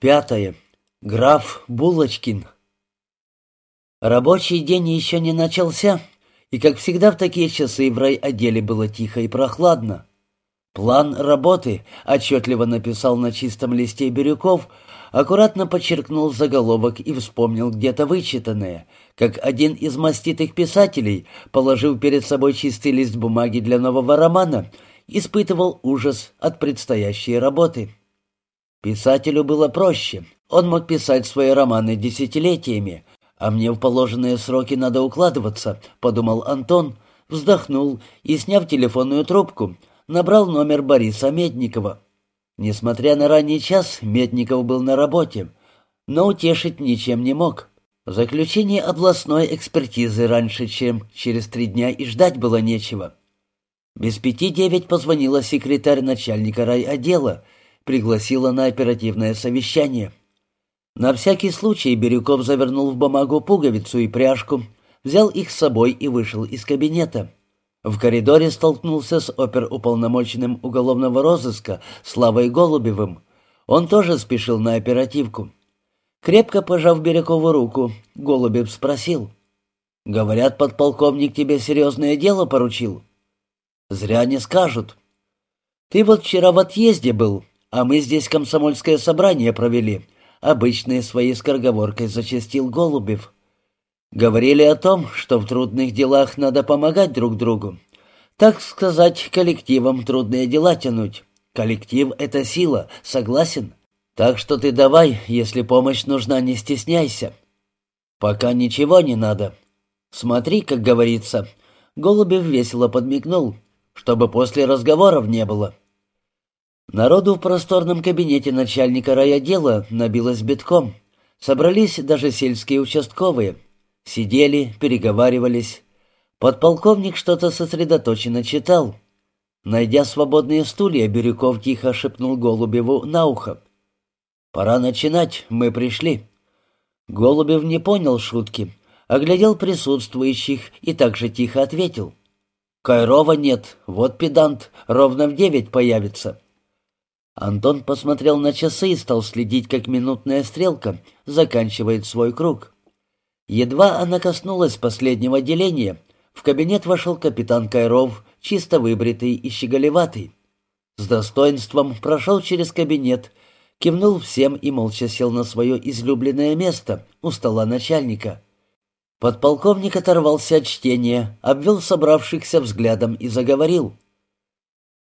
Пятое. Граф Булочкин. Рабочий день еще не начался, и, как всегда в такие часы, в райотделе было тихо и прохладно. План работы отчетливо написал на чистом листе Бирюков, аккуратно подчеркнул заголовок и вспомнил где-то вычитанное, как один из маститых писателей, положив перед собой чистый лист бумаги для нового романа, испытывал ужас от предстоящей работы. Писателю было проще. Он мог писать свои романы десятилетиями, а мне в положенные сроки надо укладываться, подумал Антон, вздохнул и, сняв телефонную трубку, набрал номер Бориса Медникова. Несмотря на ранний час, Медников был на работе, но утешить ничем не мог. Заключение областной экспертизы раньше, чем через три дня, и ждать было нечего. Без пяти девять позвонила секретарь начальника райотдела — пригласила на оперативное совещание. На всякий случай Бирюков завернул в бумагу пуговицу и пряжку, взял их с собой и вышел из кабинета. В коридоре столкнулся с оперуполномоченным уголовного розыска Славой Голубевым. Он тоже спешил на оперативку. Крепко пожав Бирюкову руку, Голубев спросил. «Говорят, подполковник тебе серьезное дело поручил?» «Зря не скажут. Ты вот вчера в отъезде был, а мы здесь комсомольское собрание провели. Обычной своей скороговоркой зачастил Голубев. Говорили о том, что в трудных делах надо помогать друг другу. Так сказать, коллективом трудные дела тянуть. Коллектив — это сила, согласен? Так что ты давай, если помощь нужна, не стесняйся. Пока ничего не надо. Смотри, как говорится. Голубев весело подмигнул, чтобы после разговоров не было. Народу в просторном кабинете начальника райотдела набилось битком. Собрались даже сельские участковые. Сидели, переговаривались. Подполковник что-то сосредоточенно читал. Найдя свободные стулья, Бирюков тихо шепнул Голубеву на ухо. «Пора начинать, мы пришли». Голубев не понял шутки, оглядел присутствующих и также тихо ответил. «Кайрова нет, вот педант, ровно в девять появится». Антон посмотрел на часы и стал следить, как минутная стрелка заканчивает свой круг. Едва она коснулась последнего деления, в кабинет вошел капитан Кайров, чисто выбритый и щеголеватый. С достоинством прошел через кабинет, кивнул всем и молча сел на свое излюбленное место у стола начальника. Подполковник оторвался от чтения, обвел собравшихся взглядом и заговорил —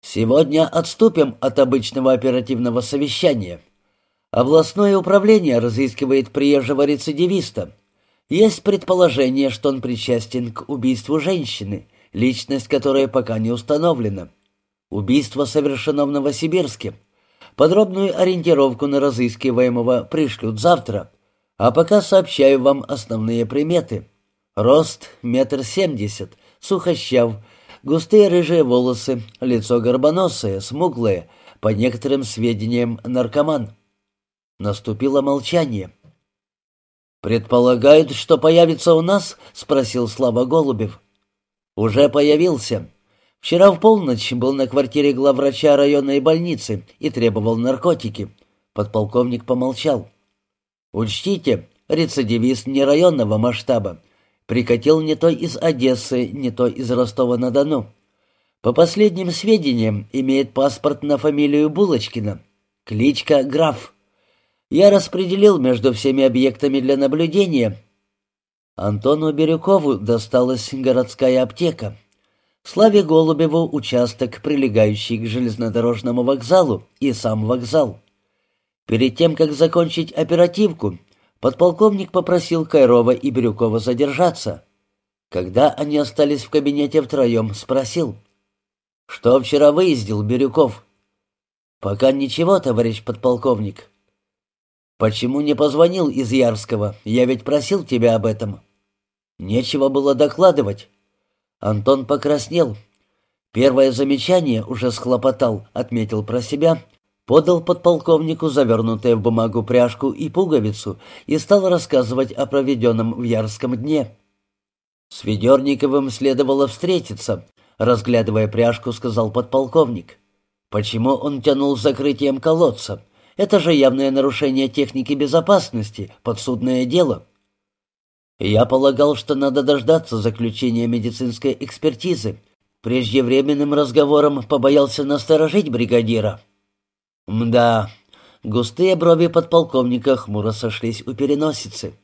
Сегодня отступим от обычного оперативного совещания. Областное управление разыскивает приезжего рецидивиста. Есть предположение, что он причастен к убийству женщины, личность которой пока не установлена. Убийство совершено в Новосибирске. Подробную ориентировку на разыскиваемого пришлют завтра, а пока сообщаю вам основные приметы. Рост — метр семьдесят, сухощав, Густые рыжие волосы, лицо горбоносое, смуглое, по некоторым сведениям наркоман. Наступило молчание. «Предполагают, что появится у нас?» — спросил Слава Голубев. «Уже появился. Вчера в полночь был на квартире главврача районной больницы и требовал наркотики». Подполковник помолчал. «Учтите, рецидивист не районного масштаба. Прикатил не то из Одессы, не то из Ростова-на-Дону. По последним сведениям, имеет паспорт на фамилию Булочкина. Кличка Граф. Я распределил между всеми объектами для наблюдения. Антону Бирюкову досталась городская аптека. Славе Голубеву участок, прилегающий к железнодорожному вокзалу, и сам вокзал. Перед тем, как закончить оперативку, Подполковник попросил Кайрова и Бирюкова задержаться. Когда они остались в кабинете втроем, спросил. «Что вчера выездил Бирюков?» «Пока ничего, товарищ подполковник». «Почему не позвонил из Ярского? Я ведь просил тебя об этом». «Нечего было докладывать». Антон покраснел. Первое замечание уже схлопотал, отметил про себя подал подполковнику завернутую в бумагу пряжку и пуговицу и стал рассказывать о проведенном в Ярском дне. С Ведерниковым следовало встретиться, разглядывая пряжку, сказал подполковник. Почему он тянул с закрытием колодца? Это же явное нарушение техники безопасности, подсудное дело. Я полагал, что надо дождаться заключения медицинской экспертизы. Преждевременным разговором побоялся насторожить бригадира. Мда, густые брови подполковника хмуро сошлись у переносицы.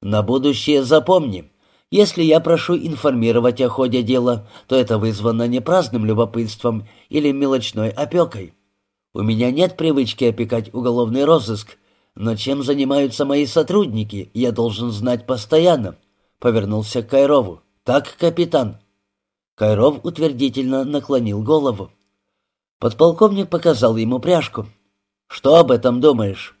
На будущее запомни, если я прошу информировать о ходе дела, то это вызвано не праздным любопытством или мелочной опекой. У меня нет привычки опекать уголовный розыск, но чем занимаются мои сотрудники, я должен знать постоянно. Повернулся к Кайрову. Так, капитан. Кайров утвердительно наклонил голову. Подполковник показал ему пряжку. Что об этом думаешь?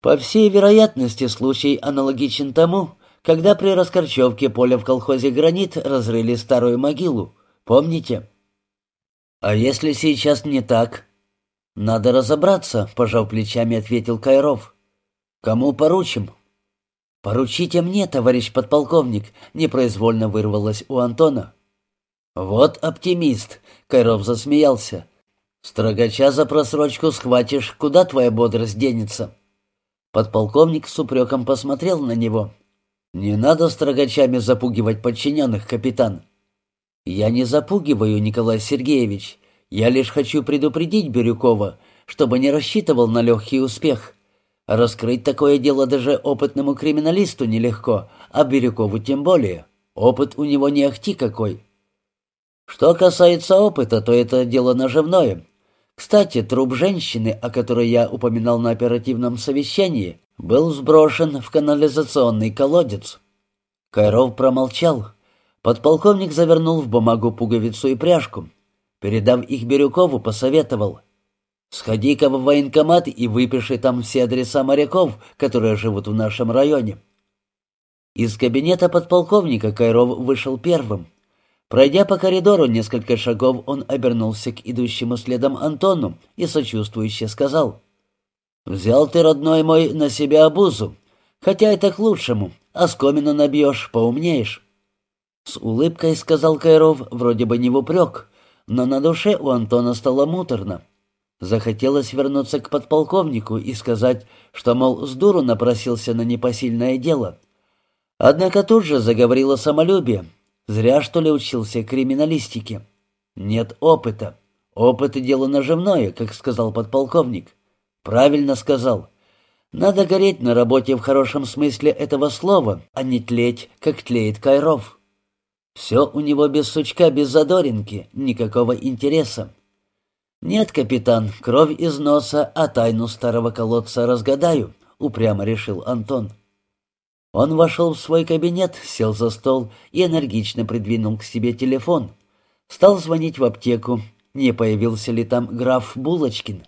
По всей вероятности, случай аналогичен тому, когда при раскорчевке поля в колхозе «Гранит» разрыли старую могилу. Помните? А если сейчас не так? Надо разобраться, пожал плечами, ответил Кайров. Кому поручим? Поручите мне, товарищ подполковник, непроизвольно вырвалось у Антона. Вот оптимист, Кайров засмеялся. Строгача за просрочку схватишь, куда твоя бодрость денется? Подполковник с упреком посмотрел на него. «Не надо строгачами запугивать подчиненных, капитан». «Я не запугиваю, Николай Сергеевич. Я лишь хочу предупредить Бирюкова, чтобы не рассчитывал на легкий успех. Раскрыть такое дело даже опытному криминалисту нелегко, а Бирюкову тем более. Опыт у него не ахти какой». «Что касается опыта, то это дело наживное. Кстати, труп женщины, о которой я упоминал на оперативном совещании, был сброшен в канализационный колодец. Кайров промолчал. Подполковник завернул в бумагу пуговицу и пряжку. Передав их Бирюкову, посоветовал. «Сходи-ка в военкомат и выпиши там все адреса моряков, которые живут в нашем районе». Из кабинета подполковника Кайров вышел первым. Пройдя по коридору несколько шагов, он обернулся к идущему следом Антону и сочувствующе сказал. «Взял ты, родной мой, на себя обузу. Хотя это к лучшему. Оскомину набьешь, поумнеешь». С улыбкой сказал Кайров, вроде бы не в упрек, но на душе у Антона стало муторно. Захотелось вернуться к подполковнику и сказать, что, мол, с дуру напросился на непосильное дело. Однако тут же заговорило самолюбие. Зря, что ли, учился криминалистике. Нет опыта. Опыт — дело наживное, как сказал подполковник. Правильно сказал. Надо гореть на работе в хорошем смысле этого слова, а не тлеть, как тлеет Кайров. Все у него без сучка, без задоринки, никакого интереса. «Нет, капитан, кровь из носа, а тайну старого колодца разгадаю», — упрямо решил Антон. Он вошел в свой кабинет, сел за стол и энергично придвинул к себе телефон. Стал звонить в аптеку, не появился ли там граф Булочкин.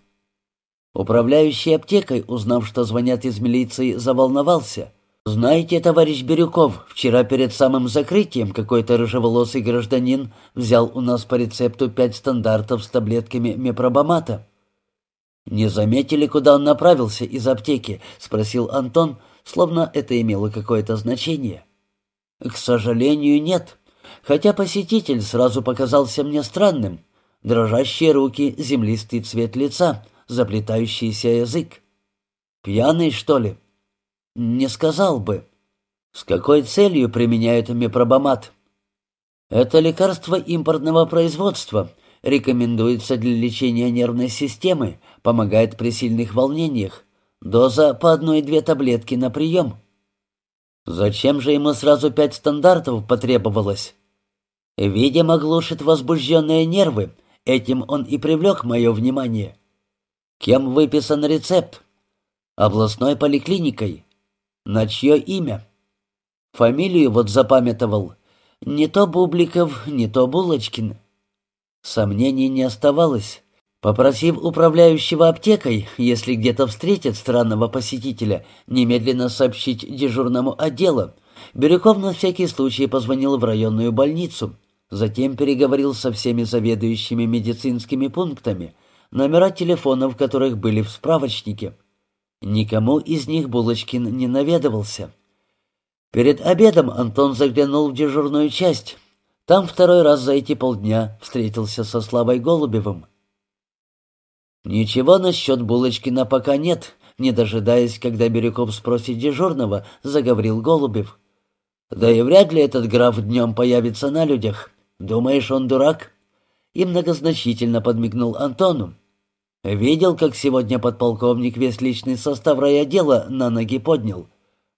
Управляющий аптекой, узнав, что звонят из милиции, заволновался. «Знаете, товарищ Бирюков, вчера перед самым закрытием какой-то рыжеволосый гражданин взял у нас по рецепту пять стандартов с таблетками мепробамата». «Не заметили, куда он направился из аптеки?» — спросил Антон, словно это имело какое-то значение. «К сожалению, нет. Хотя посетитель сразу показался мне странным. Дрожащие руки, землистый цвет лица — заплетающийся язык. «Пьяный, что ли?» «Не сказал бы». «С какой целью применяют мепробамат?» «Это лекарство импортного производства. Рекомендуется для лечения нервной системы, помогает при сильных волнениях. Доза по одной-две таблетки на прием». «Зачем же ему сразу пять стандартов потребовалось?» «Видимо, глушит возбужденные нервы. Этим он и привлек мое внимание». Кем выписан рецепт? Областной поликлиникой. На чье имя? Фамилию вот запамятовал. Не то Бубликов, не то Булочкин. Сомнений не оставалось. Попросив управляющего аптекой, если где-то встретит странного посетителя, немедленно сообщить дежурному отделу, Бирюков на всякий случай позвонил в районную больницу. Затем переговорил со всеми заведующими медицинскими пунктами — номера телефонов которых были в справочнике. Никому из них Булочкин не наведывался. Перед обедом Антон заглянул в дежурную часть. Там второй раз за эти полдня встретился со Славой Голубевым. «Ничего насчет Булочкина пока нет», не дожидаясь, когда Бирюков спросит дежурного, заговорил Голубев. «Да и вряд ли этот граф днем появится на людях. Думаешь, он дурак?» И многозначительно подмигнул Антону. «Видел, как сегодня подполковник весь личный состав райотдела на ноги поднял.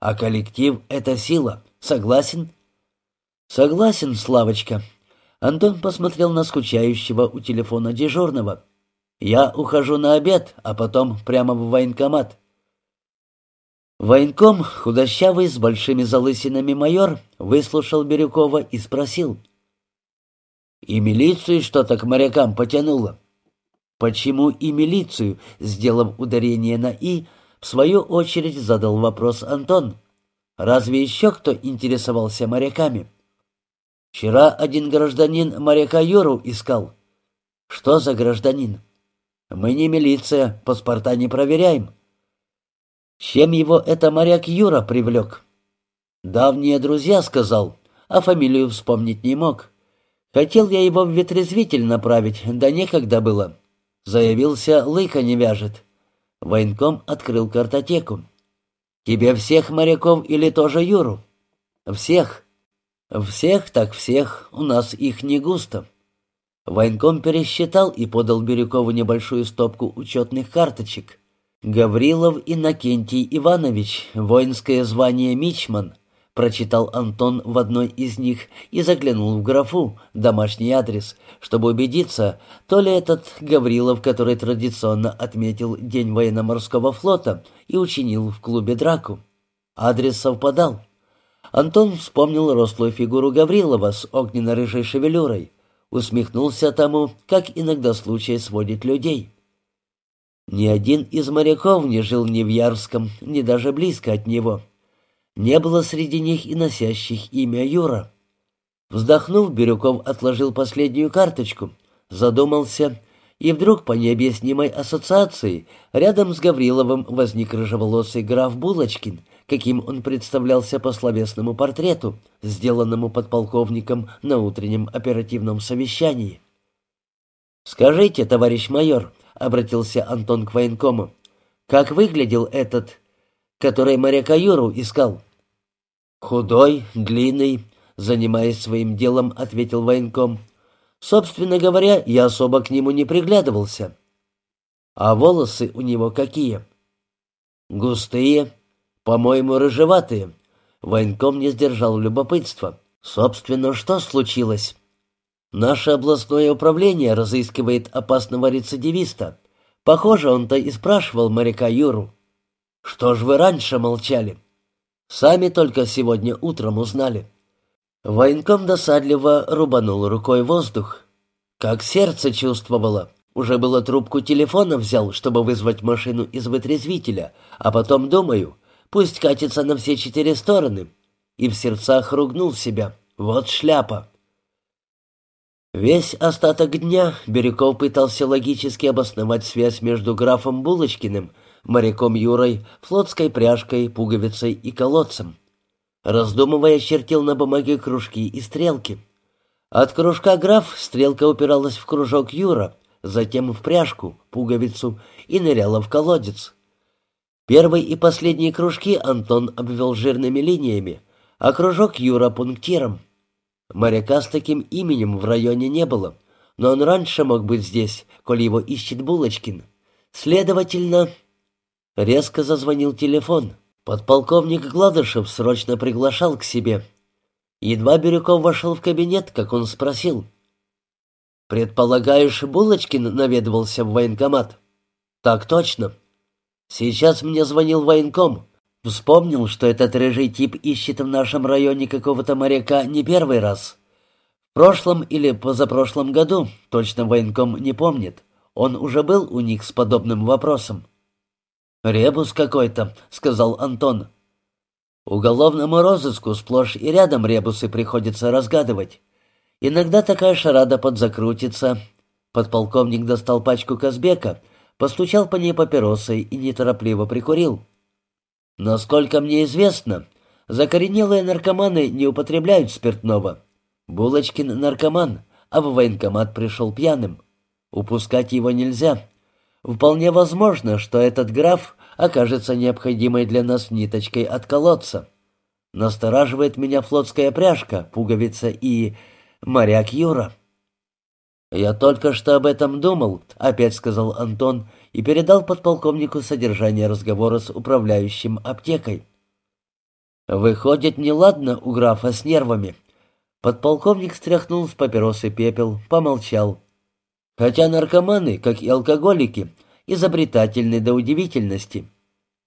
А коллектив — это сила. Согласен?» «Согласен, Славочка». Антон посмотрел на скучающего у телефона дежурного. «Я ухожу на обед, а потом прямо в военкомат». Военком, худощавый, с большими залысинами майор, выслушал Бирюкова и спросил. «И милицию что-то к морякам потянуло?» «Почему и милицию?» Сделав ударение на «и», в свою очередь задал вопрос Антон. «Разве еще кто интересовался моряками?» «Вчера один гражданин моряка Юру искал». «Что за гражданин?» «Мы не милиция, паспорта не проверяем». Чем его это моряк Юра привлек? Давние друзья, сказал, а фамилию вспомнить не мог. Хотел я его в ветрезвитель направить, да некогда было. Заявился, лыка не вяжет. Военком открыл картотеку. «Тебе всех моряков или тоже Юру?» «Всех». «Всех так всех, у нас их не густо». Военком пересчитал и подал Бирюкову небольшую стопку учетных карточек. «Гаврилов Иннокентий Иванович, воинское звание Мичман», прочитал Антон в одной из них и заглянул в графу «домашний адрес», чтобы убедиться, то ли этот Гаврилов, который традиционно отметил День военно-морского флота и учинил в клубе драку. Адрес совпадал. Антон вспомнил рослую фигуру Гаврилова с огненно-рыжей шевелюрой, усмехнулся тому, как иногда случай сводит людей. Ни один из моряков не жил ни в Ярском, ни даже близко от него. Не было среди них и носящих имя Юра. Вздохнув, Бирюков отложил последнюю карточку, задумался, и вдруг по необъяснимой ассоциации рядом с Гавриловым возник рыжеволосый граф Булочкин, каким он представлялся по словесному портрету, сделанному подполковником на утреннем оперативном совещании. «Скажите, товарищ майор», — обратился Антон к военкому. «Как выглядел этот, который моряка Юру искал?» «Худой, длинный», — занимаясь своим делом, ответил военком. «Собственно говоря, я особо к нему не приглядывался». «А волосы у него какие?» «Густые, по-моему, рыжеватые». Военком не сдержал любопытства. «Собственно, что случилось?» Наше областное управление разыскивает опасного рецидивиста. Похоже, он-то и спрашивал моряка Юру. Что ж вы раньше молчали? Сами только сегодня утром узнали. Военком досадливо рубанул рукой воздух. Как сердце чувствовало. Уже было трубку телефона взял, чтобы вызвать машину из вытрезвителя, а потом думаю, пусть катится на все четыре стороны. И в сердцах ругнул себя. Вот шляпа. Весь остаток дня Бирюков пытался логически обосновать связь между графом Булочкиным, моряком Юрой, флотской пряжкой, пуговицей и колодцем. Раздумывая, чертил на бумаге кружки и стрелки. От кружка граф стрелка упиралась в кружок Юра, затем в пряжку, пуговицу и ныряла в колодец. Первый и последний кружки Антон обвел жирными линиями, а кружок Юра — пунктиром. Моряка с таким именем в районе не было, но он раньше мог быть здесь, коль его ищет Булочкин. Следовательно... Резко зазвонил телефон. Подполковник Гладышев срочно приглашал к себе. Едва Бирюков вошел в кабинет, как он спросил. «Предполагаешь, Булочкин наведывался в военкомат?» «Так точно. Сейчас мне звонил военком. Вспомнил, что этот рыжий тип ищет в нашем районе какого-то моряка не первый раз. В прошлом или позапрошлом году, точно военком не помнит, он уже был у них с подобным вопросом. «Ребус какой-то», — сказал Антон. «Уголовному розыску сплошь и рядом ребусы приходится разгадывать. Иногда такая шарада подзакрутится». Подполковник достал пачку Казбека, постучал по ней папиросой и неторопливо прикурил. Насколько мне известно, закоренелые наркоманы не употребляют спиртного. Булочкин наркоман, а в военкомат пришел пьяным. Упускать его нельзя. Вполне возможно, что этот граф окажется необходимой для нас ниточкой от колодца. Настораживает меня флотская пряжка, пуговица и... моряк Юра. «Я только что об этом думал», — опять сказал Антон и передал подполковнику содержание разговора с управляющим аптекой. «Выходит, неладно у графа с нервами». Подполковник стряхнул с папиросы пепел, помолчал. Хотя наркоманы, как и алкоголики, изобретательны до удивительности.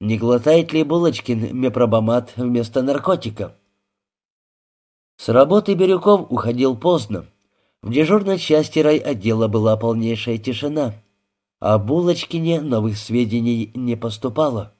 Не глотает ли Булочкин мепробамат вместо наркотика? С работы Бирюков уходил поздно. В дежурной части райотдела была полнейшая тишина. О Булочкине новых сведений не поступало.